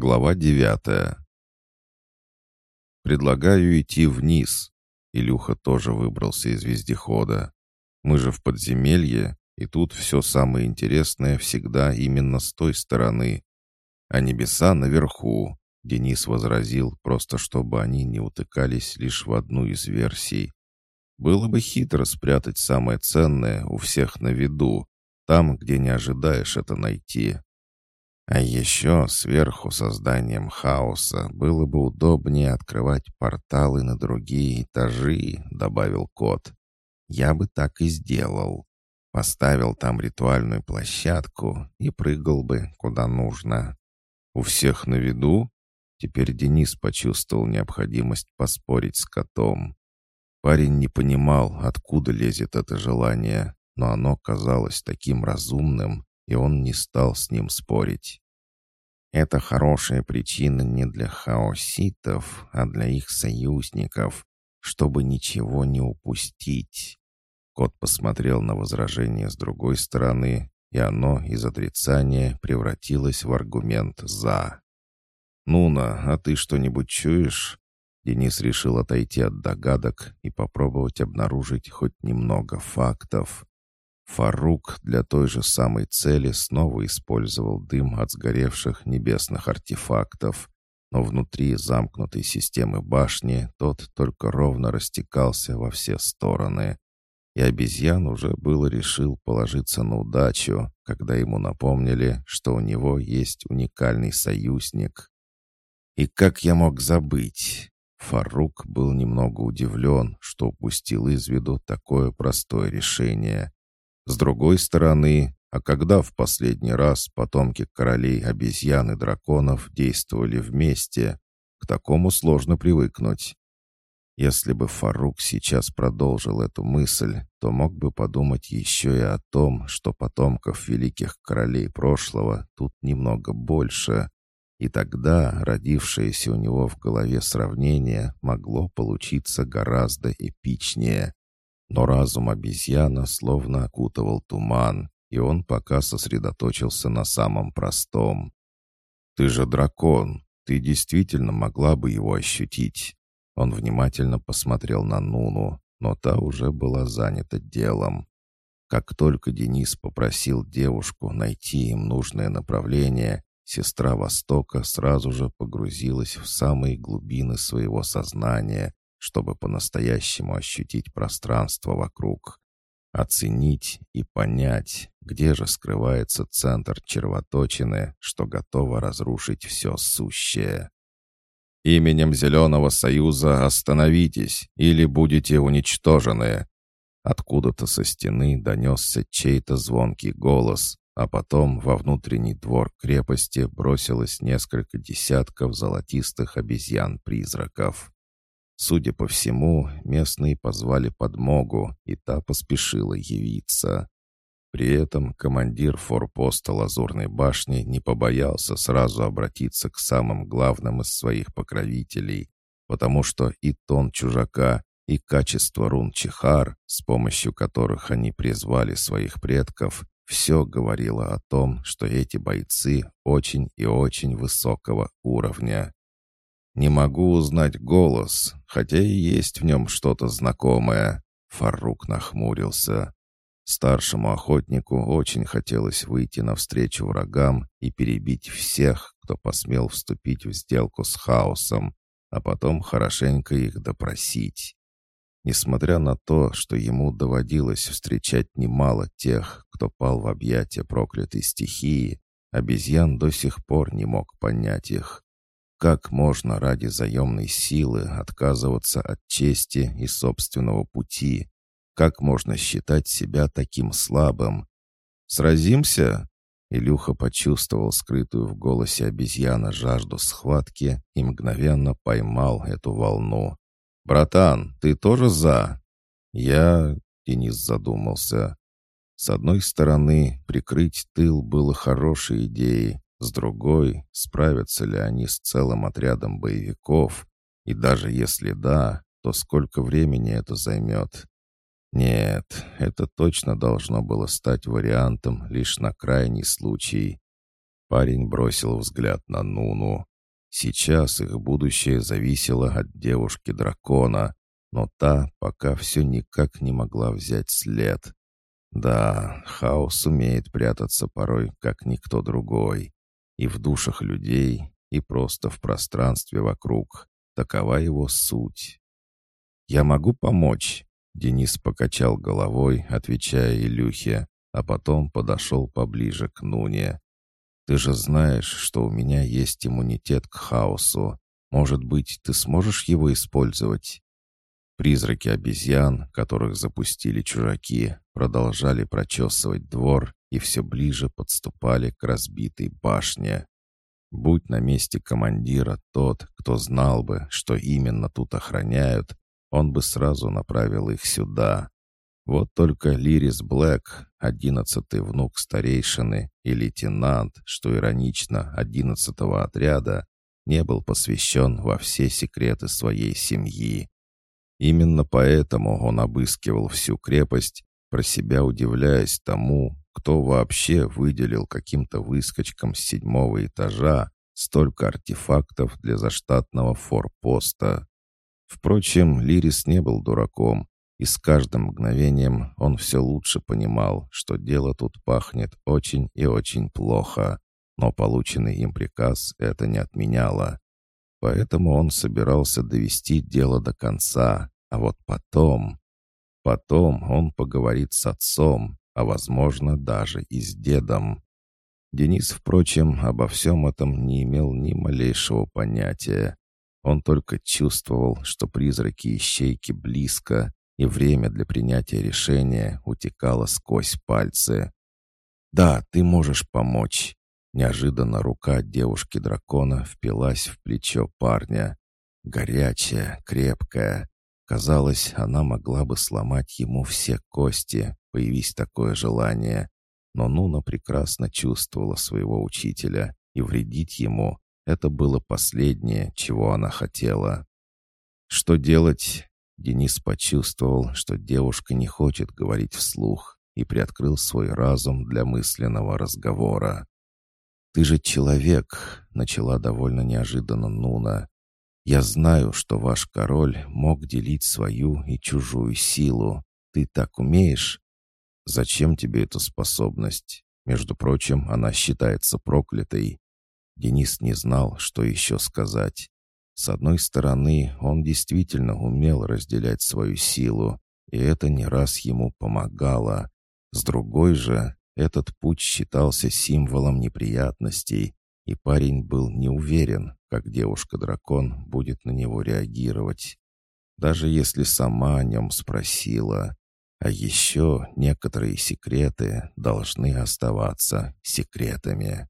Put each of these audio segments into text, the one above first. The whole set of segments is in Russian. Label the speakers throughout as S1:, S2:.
S1: Глава девятая. «Предлагаю идти вниз». Илюха тоже выбрался из вездехода. «Мы же в подземелье, и тут все самое интересное всегда именно с той стороны. А небеса наверху», — Денис возразил, просто чтобы они не утыкались лишь в одну из версий. «Было бы хитро спрятать самое ценное у всех на виду, там, где не ожидаешь это найти». А еще сверху созданием хаоса было бы удобнее открывать порталы на другие этажи, добавил кот. Я бы так и сделал. Поставил там ритуальную площадку и прыгал бы куда нужно. У всех на виду? Теперь Денис почувствовал необходимость поспорить с котом. Парень не понимал, откуда лезет это желание, но оно казалось таким разумным, и он не стал с ним спорить. Это хорошая причина не для хаоситов, а для их союзников, чтобы ничего не упустить. Кот посмотрел на возражение с другой стороны, и оно из отрицания превратилось в аргумент «за». «Нуна, а ты что-нибудь чуешь?» Денис решил отойти от догадок и попробовать обнаружить хоть немного фактов. Фарук для той же самой цели снова использовал дым от сгоревших небесных артефактов, но внутри замкнутой системы башни тот только ровно растекался во все стороны. И обезьян уже было решил положиться на удачу, когда ему напомнили, что у него есть уникальный союзник. И как я мог забыть? Фарук был немного удивлен, что упустил из виду такое простое решение. С другой стороны, а когда в последний раз потомки королей обезьян и драконов действовали вместе, к такому сложно привыкнуть. Если бы Фарук сейчас продолжил эту мысль, то мог бы подумать еще и о том, что потомков великих королей прошлого тут немного больше, и тогда родившееся у него в голове сравнение могло получиться гораздо эпичнее. Но разум обезьяна словно окутывал туман, и он пока сосредоточился на самом простом. «Ты же дракон, ты действительно могла бы его ощутить». Он внимательно посмотрел на Нуну, но та уже была занята делом. Как только Денис попросил девушку найти им нужное направление, сестра Востока сразу же погрузилась в самые глубины своего сознания чтобы по-настоящему ощутить пространство вокруг, оценить и понять, где же скрывается центр червоточины, что готово разрушить все сущее. «Именем Зеленого Союза остановитесь, или будете уничтожены!» Откуда-то со стены донесся чей-то звонкий голос, а потом во внутренний двор крепости бросилось несколько десятков золотистых обезьян-призраков. Судя по всему, местные позвали подмогу, и та поспешила явиться. При этом командир форпоста Лазурной башни не побоялся сразу обратиться к самым главным из своих покровителей, потому что и тон чужака, и качество рун Чихар, с помощью которых они призвали своих предков, все говорило о том, что эти бойцы очень и очень высокого уровня. «Не могу узнать голос, хотя и есть в нем что-то знакомое». Фарук нахмурился. Старшему охотнику очень хотелось выйти навстречу врагам и перебить всех, кто посмел вступить в сделку с хаосом, а потом хорошенько их допросить. Несмотря на то, что ему доводилось встречать немало тех, кто пал в объятия проклятой стихии, обезьян до сих пор не мог понять их. Как можно ради заемной силы отказываться от чести и собственного пути? Как можно считать себя таким слабым? «Сразимся?» Илюха почувствовал скрытую в голосе обезьяна жажду схватки и мгновенно поймал эту волну. «Братан, ты тоже за?» «Я...» — Денис задумался. С одной стороны, прикрыть тыл было хорошей идеей, с другой, справятся ли они с целым отрядом боевиков? И даже если да, то сколько времени это займет? Нет, это точно должно было стать вариантом лишь на крайний случай. Парень бросил взгляд на Нуну. Сейчас их будущее зависело от девушки-дракона, но та пока все никак не могла взять след. Да, хаос умеет прятаться порой, как никто другой. И в душах людей, и просто в пространстве вокруг. Такова его суть. «Я могу помочь?» Денис покачал головой, отвечая Илюхе, а потом подошел поближе к Нуне. «Ты же знаешь, что у меня есть иммунитет к хаосу. Может быть, ты сможешь его использовать?» Призраки обезьян, которых запустили чужаки, продолжали прочесывать двор и все ближе подступали к разбитой башне. Будь на месте командира тот, кто знал бы, что именно тут охраняют, он бы сразу направил их сюда. Вот только Лирис Блэк, одиннадцатый внук старейшины и лейтенант, что иронично, одиннадцатого отряда, не был посвящен во все секреты своей семьи. Именно поэтому он обыскивал всю крепость, про себя удивляясь тому, кто вообще выделил каким-то выскочкам с седьмого этажа столько артефактов для заштатного форпоста. Впрочем, Лирис не был дураком, и с каждым мгновением он все лучше понимал, что дело тут пахнет очень и очень плохо, но полученный им приказ это не отменяло. Поэтому он собирался довести дело до конца, а вот потом... Потом он поговорит с отцом, а, возможно, даже и с дедом. Денис, впрочем, обо всем этом не имел ни малейшего понятия. Он только чувствовал, что призраки ищейки близко, и время для принятия решения утекало сквозь пальцы. «Да, ты можешь помочь». Неожиданно рука девушки-дракона впилась в плечо парня. Горячая, крепкая. Казалось, она могла бы сломать ему все кости, появись такое желание. Но Нуна прекрасно чувствовала своего учителя, и вредить ему это было последнее, чего она хотела. Что делать? Денис почувствовал, что девушка не хочет говорить вслух и приоткрыл свой разум для мысленного разговора. «Ты же человек», — начала довольно неожиданно Нуна. «Я знаю, что ваш король мог делить свою и чужую силу. Ты так умеешь?» «Зачем тебе эта способность? Между прочим, она считается проклятой. Денис не знал, что еще сказать. С одной стороны, он действительно умел разделять свою силу, и это не раз ему помогало. С другой же, этот путь считался символом неприятностей, и парень был не уверен, как девушка-дракон будет на него реагировать. Даже если сама о нем спросила. А еще некоторые секреты должны оставаться секретами.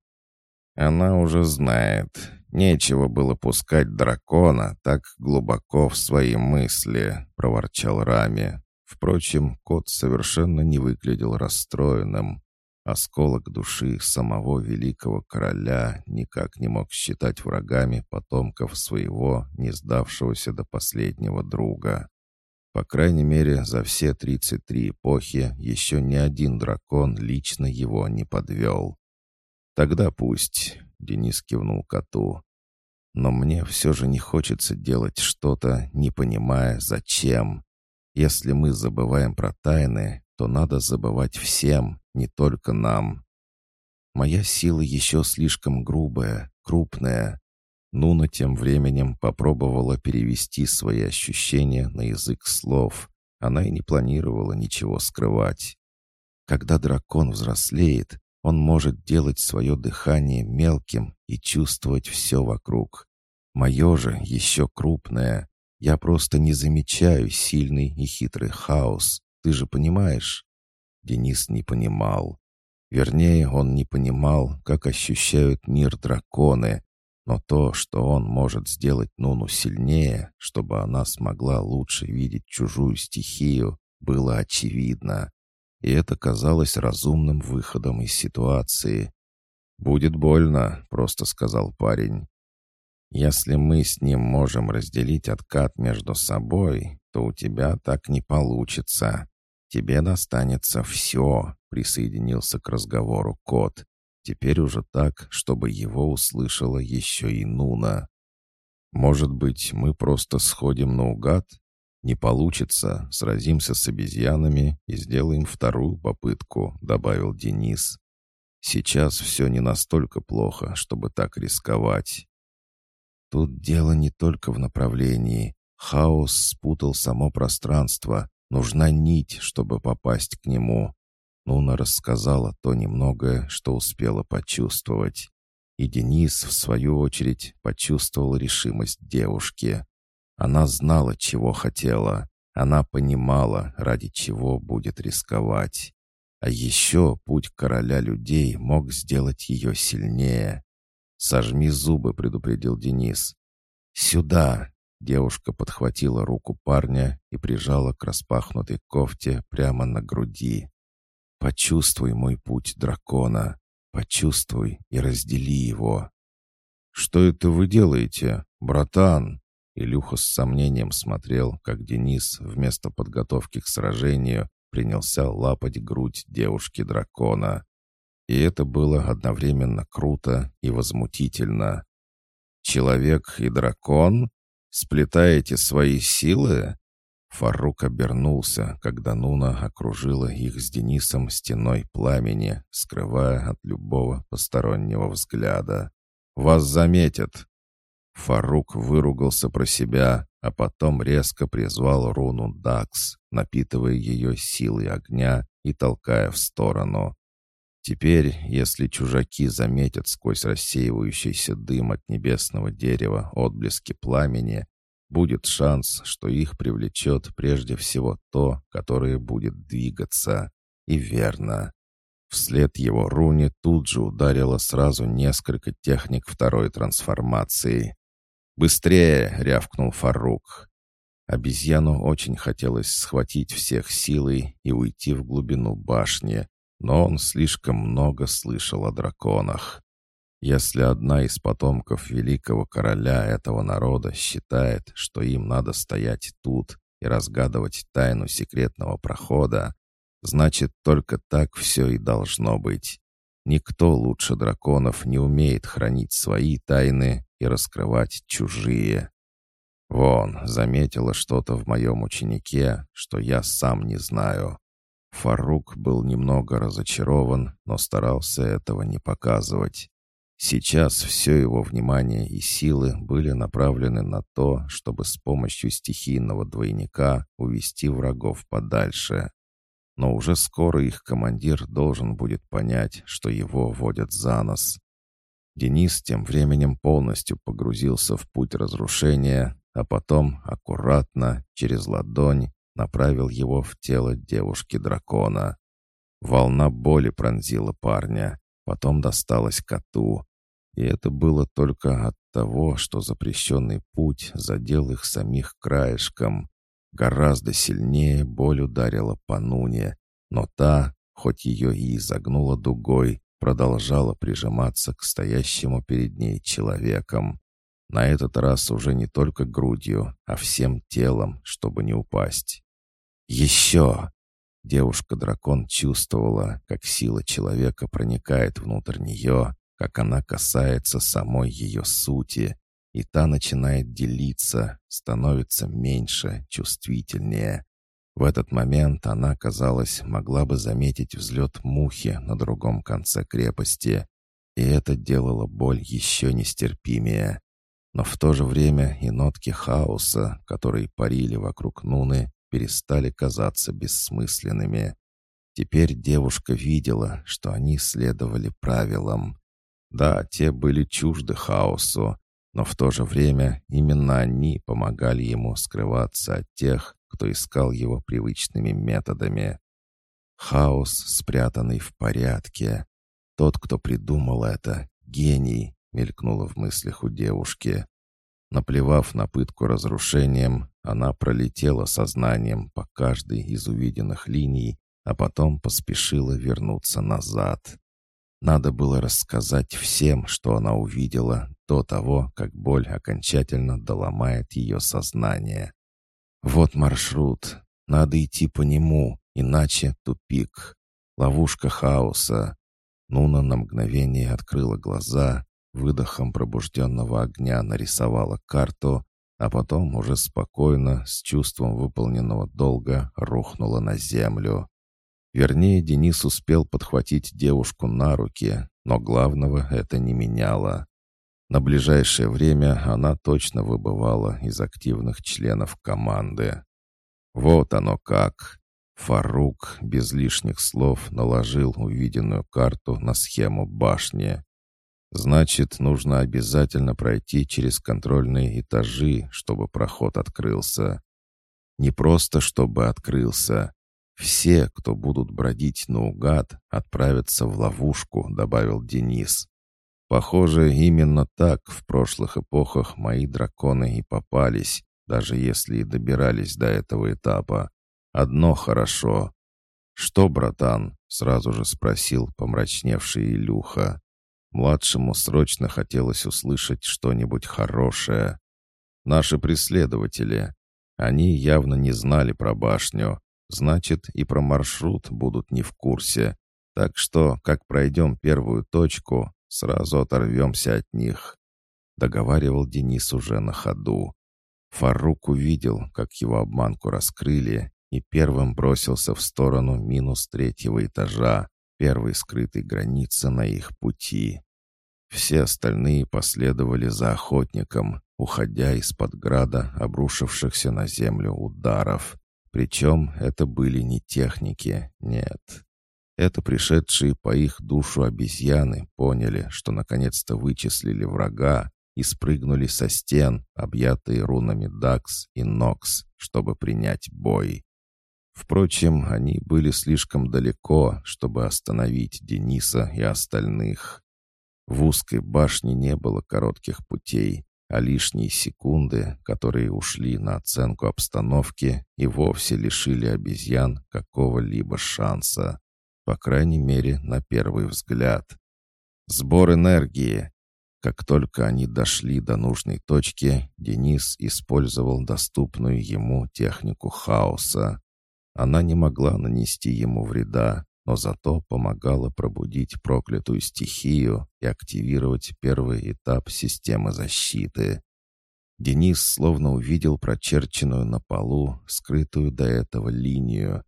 S1: Она уже знает. Нечего было пускать дракона так глубоко в свои мысли, проворчал Рами. Впрочем, кот совершенно не выглядел расстроенным. Осколок души самого великого короля никак не мог считать врагами потомков своего, не сдавшегося до последнего друга. По крайней мере, за все 33 эпохи еще ни один дракон лично его не подвел. «Тогда пусть», — Денис кивнул коту. «Но мне все же не хочется делать что-то, не понимая, зачем. Если мы забываем про тайны, то надо забывать всем, не только нам. Моя сила еще слишком грубая, крупная». Нуна тем временем попробовала перевести свои ощущения на язык слов. Она и не планировала ничего скрывать. Когда дракон взрослеет, он может делать свое дыхание мелким и чувствовать все вокруг. Мое же еще крупное. Я просто не замечаю сильный и хитрый хаос. Ты же понимаешь?» Денис не понимал. Вернее, он не понимал, как ощущают мир драконы, но то, что он может сделать Нуну сильнее, чтобы она смогла лучше видеть чужую стихию, было очевидно и это казалось разумным выходом из ситуации. «Будет больно», — просто сказал парень. «Если мы с ним можем разделить откат между собой, то у тебя так не получится. Тебе достанется все», — присоединился к разговору кот. Теперь уже так, чтобы его услышала еще и Нуна. «Может быть, мы просто сходим наугад? Не получится, сразимся с обезьянами и сделаем вторую попытку», — добавил Денис. «Сейчас все не настолько плохо, чтобы так рисковать». Тут дело не только в направлении. Хаос спутал само пространство. Нужна нить, чтобы попасть к нему. Нуна рассказала то немногое, что успела почувствовать. И Денис, в свою очередь, почувствовал решимость девушки. Она знала, чего хотела. Она понимала, ради чего будет рисковать. А еще путь короля людей мог сделать ее сильнее. «Сожми зубы», — предупредил Денис. «Сюда!» — девушка подхватила руку парня и прижала к распахнутой кофте прямо на груди. «Почувствуй мой путь дракона. Почувствуй и раздели его». «Что это вы делаете, братан?» Илюха с сомнением смотрел, как Денис вместо подготовки к сражению принялся лапать грудь девушки-дракона. И это было одновременно круто и возмутительно. «Человек и дракон? Сплетаете свои силы?» Фарук обернулся, когда Нуна окружила их с Денисом стеной пламени, скрывая от любого постороннего взгляда. «Вас заметят!» Фарук выругался про себя, а потом резко призвал руну Дакс, напитывая ее силой огня и толкая в сторону. Теперь, если чужаки заметят сквозь рассеивающийся дым от небесного дерева отблески пламени, будет шанс, что их привлечет прежде всего то, которое будет двигаться. И верно. Вслед его руне тут же ударило сразу несколько техник второй трансформации. «Быстрее!» — рявкнул Фарук. Обезьяну очень хотелось схватить всех силой и уйти в глубину башни, но он слишком много слышал о драконах. Если одна из потомков великого короля этого народа считает, что им надо стоять тут и разгадывать тайну секретного прохода, значит, только так все и должно быть. Никто лучше драконов не умеет хранить свои тайны и раскрывать чужие. Вон, заметила что-то в моем ученике, что я сам не знаю. Фарук был немного разочарован, но старался этого не показывать. Сейчас все его внимание и силы были направлены на то, чтобы с помощью стихийного двойника увести врагов подальше. Но уже скоро их командир должен будет понять, что его водят за нос. Денис тем временем полностью погрузился в путь разрушения, а потом аккуратно, через ладонь, направил его в тело девушки-дракона. Волна боли пронзила парня, потом досталась коту. И это было только от того, что запрещенный путь задел их самих краешком. Гораздо сильнее боль ударила по Нуне, но та, хоть ее и изогнула дугой, продолжала прижиматься к стоящему перед ней человеком. На этот раз уже не только грудью, а всем телом, чтобы не упасть. «Еще!» Девушка-дракон чувствовала, как сила человека проникает внутрь нее, как она касается самой ее сути, и та начинает делиться, становится меньше, чувствительнее. В этот момент она, казалось, могла бы заметить взлет мухи на другом конце крепости, и это делало боль еще нестерпимее. Но в то же время и нотки хаоса, которые парили вокруг Нуны, перестали казаться бессмысленными. Теперь девушка видела, что они следовали правилам. Да, те были чужды хаосу, но в то же время именно они помогали ему скрываться от тех, кто искал его привычными методами. Хаос, спрятанный в порядке. Тот, кто придумал это, гений, мелькнуло в мыслях у девушки. Наплевав на пытку разрушением, она пролетела сознанием по каждой из увиденных линий, а потом поспешила вернуться назад. Надо было рассказать всем, что она увидела, до того, как боль окончательно доломает ее сознание. Вот маршрут. Надо идти по нему, иначе тупик. Ловушка хаоса. Нуна на мгновение открыла глаза, выдохом пробужденного огня нарисовала карту, а потом уже спокойно, с чувством выполненного долга, рухнула на землю. Вернее, Денис успел подхватить девушку на руки, но главного это не меняло. На ближайшее время она точно выбывала из активных членов команды. Вот оно как. Фарук без лишних слов наложил увиденную карту на схему башни. Значит, нужно обязательно пройти через контрольные этажи, чтобы проход открылся. Не просто чтобы открылся. Все, кто будут бродить наугад, отправятся в ловушку, добавил Денис. Похоже, именно так в прошлых эпохах мои драконы и попались, даже если и добирались до этого этапа. Одно хорошо. «Что, братан?» — сразу же спросил помрачневший Илюха. Младшему срочно хотелось услышать что-нибудь хорошее. «Наши преследователи. Они явно не знали про башню. Значит, и про маршрут будут не в курсе. Так что, как пройдем первую точку, Сразу оторвемся от них», — договаривал Денис уже на ходу. Фарук увидел, как его обманку раскрыли, и первым бросился в сторону минус третьего этажа, первой скрытой границы на их пути. Все остальные последовали за охотником, уходя из-под града обрушившихся на землю ударов. Причем это были не техники, нет. Это пришедшие по их душу обезьяны поняли, что наконец-то вычислили врага и спрыгнули со стен, объятые рунами Дакс и Нокс, чтобы принять бой. Впрочем, они были слишком далеко, чтобы остановить Дениса и остальных. В узкой башне не было коротких путей, а лишние секунды, которые ушли на оценку обстановки, и вовсе лишили обезьян какого-либо шанса. По крайней мере, на первый взгляд. Сбор энергии. Как только они дошли до нужной точки, Денис использовал доступную ему технику хаоса. Она не могла нанести ему вреда, но зато помогала пробудить проклятую стихию и активировать первый этап системы защиты. Денис словно увидел прочерченную на полу, скрытую до этого линию,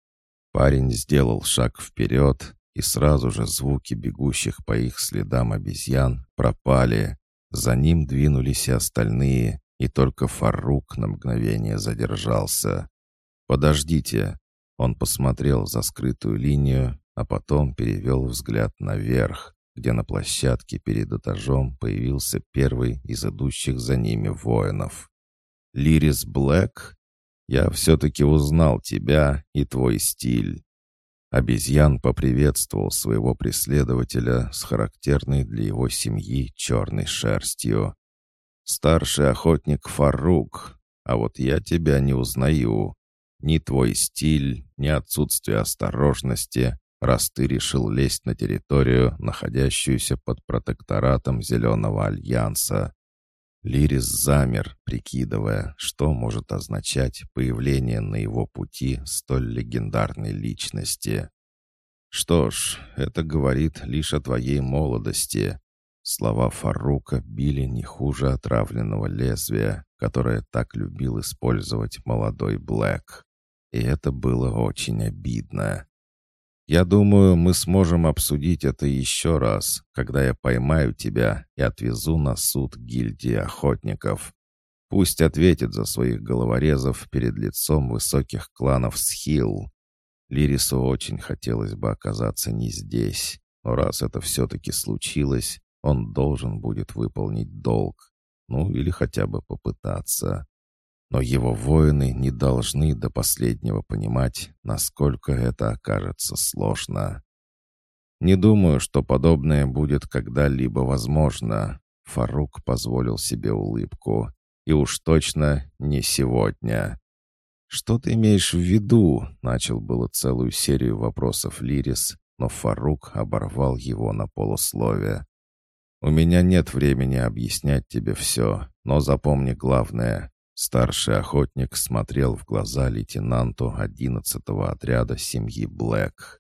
S1: Парень сделал шаг вперед, и сразу же звуки бегущих по их следам обезьян пропали. За ним двинулись и остальные, и только Фарук на мгновение задержался. «Подождите!» Он посмотрел за скрытую линию, а потом перевел взгляд наверх, где на площадке перед этажом появился первый из идущих за ними воинов. «Лирис Блэк?» Я все-таки узнал тебя и твой стиль». Обезьян поприветствовал своего преследователя с характерной для его семьи черной шерстью. «Старший охотник Фарук, а вот я тебя не узнаю. Ни твой стиль, ни отсутствие осторожности, раз ты решил лезть на территорию, находящуюся под протекторатом Зеленого Альянса. Лирис замер, прикидывая, что может означать появление на его пути столь легендарной личности. «Что ж, это говорит лишь о твоей молодости». Слова Фарука били не хуже отравленного лезвия, которое так любил использовать молодой Блэк. И это было очень обидно. Я думаю, мы сможем обсудить это еще раз, когда я поймаю тебя и отвезу на суд гильдии охотников. Пусть ответит за своих головорезов перед лицом высоких кланов Схил. Лирису очень хотелось бы оказаться не здесь, но раз это все-таки случилось, он должен будет выполнить долг. Ну, или хотя бы попытаться. Но его воины не должны до последнего понимать, насколько это окажется сложно. «Не думаю, что подобное будет когда-либо возможно», — Фарук позволил себе улыбку. «И уж точно не сегодня». «Что ты имеешь в виду?» — начал было целую серию вопросов Лирис, но Фарук оборвал его на полусловие. «У меня нет времени объяснять тебе все, но запомни главное. Старший охотник смотрел в глаза лейтенанту одиннадцатого отряда семьи Блэк.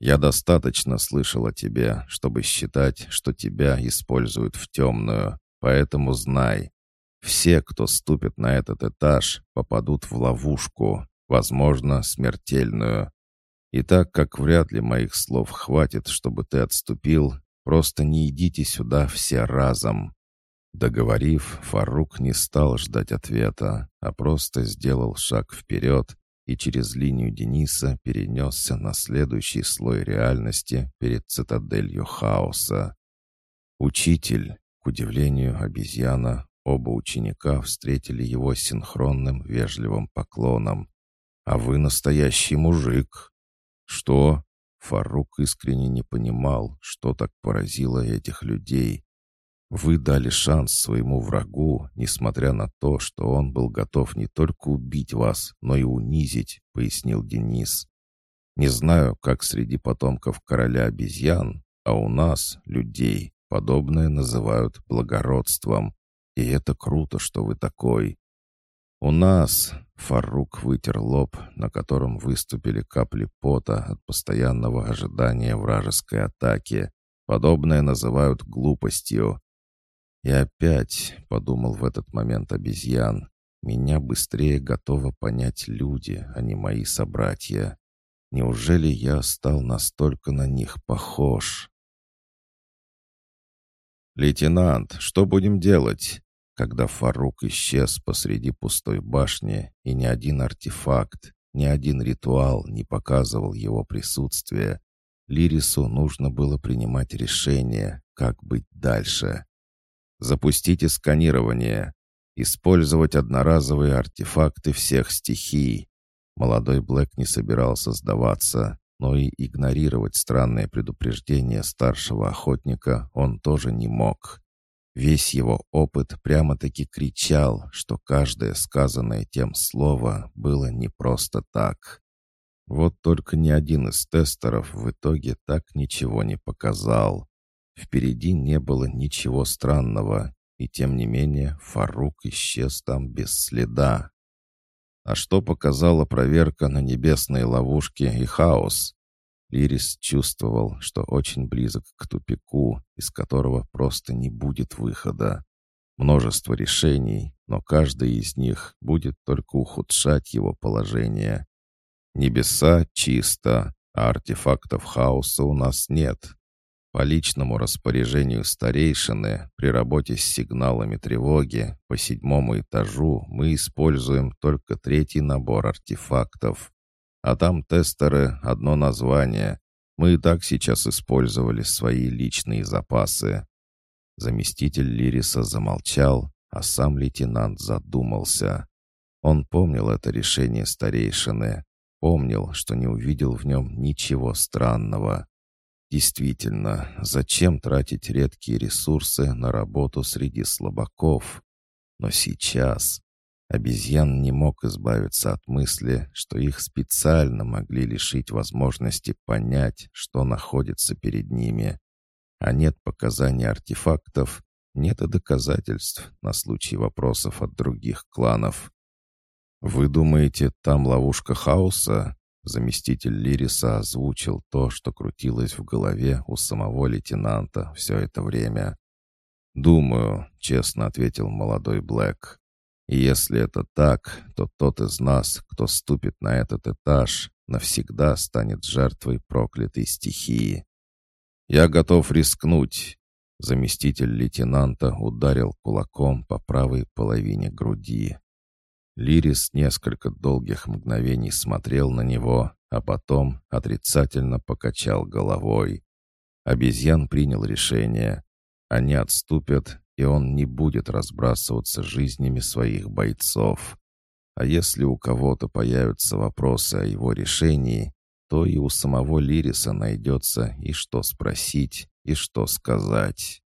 S1: Я достаточно слышал о тебе, чтобы считать, что тебя используют в темную, поэтому знай, все, кто ступит на этот этаж, попадут в ловушку, возможно, смертельную. И так как вряд ли моих слов хватит, чтобы ты отступил, просто не идите сюда все разом». Договорив, Фарук не стал ждать ответа, а просто сделал шаг вперед и через линию Дениса перенесся на следующий слой реальности перед цитаделью хаоса. Учитель, к удивлению обезьяна, оба ученика встретили его синхронным вежливым поклоном. «А вы настоящий мужик!» «Что?» Фарук искренне не понимал, что так поразило этих людей, вы дали шанс своему врагу, несмотря на то, что он был готов не только убить вас, но и унизить», — пояснил Денис. «Не знаю, как среди потомков короля обезьян, а у нас, людей, подобное называют благородством. И это круто, что вы такой. У нас...» — Фарук вытер лоб, на котором выступили капли пота от постоянного ожидания вражеской атаки. Подобное называют глупостью. И опять, — подумал в этот момент обезьян, — меня быстрее готовы понять люди, а не мои собратья. Неужели я стал настолько на них похож? «Лейтенант, что будем делать?» Когда Фарук исчез посреди пустой башни, и ни один артефакт, ни один ритуал не показывал его присутствие, Лирису нужно было принимать решение, как быть дальше. Запустите сканирование. Использовать одноразовые артефакты всех стихий. Молодой Блэк не собирался сдаваться, но и игнорировать странное предупреждение старшего охотника он тоже не мог. Весь его опыт прямо-таки кричал, что каждое сказанное тем слово было не просто так. Вот только ни один из тестеров в итоге так ничего не показал. Впереди не было ничего странного, и тем не менее Фарук исчез там без следа. А что показала проверка на небесные ловушки и хаос? Лирис чувствовал, что очень близок к тупику, из которого просто не будет выхода. Множество решений, но каждый из них будет только ухудшать его положение. Небеса чисто, а артефактов хаоса у нас нет. По личному распоряжению старейшины при работе с сигналами тревоги по седьмому этажу мы используем только третий набор артефактов. А там тестеры — одно название. Мы и так сейчас использовали свои личные запасы. Заместитель Лириса замолчал, а сам лейтенант задумался. Он помнил это решение старейшины, помнил, что не увидел в нем ничего странного. Действительно, зачем тратить редкие ресурсы на работу среди слабаков? Но сейчас обезьян не мог избавиться от мысли, что их специально могли лишить возможности понять, что находится перед ними. А нет показаний артефактов, нет и доказательств на случай вопросов от других кланов. «Вы думаете, там ловушка хаоса?» Заместитель Лириса озвучил то, что крутилось в голове у самого лейтенанта все это время. «Думаю», — честно ответил молодой Блэк. «И если это так, то тот из нас, кто ступит на этот этаж, навсегда станет жертвой проклятой стихии. Я готов рискнуть». Заместитель лейтенанта ударил кулаком по правой половине груди. Лирис несколько долгих мгновений смотрел на него, а потом отрицательно покачал головой. Обезьян принял решение. Они отступят, и он не будет разбрасываться жизнями своих бойцов. А если у кого-то появятся вопросы о его решении, то и у самого Лириса найдется и что спросить, и что сказать.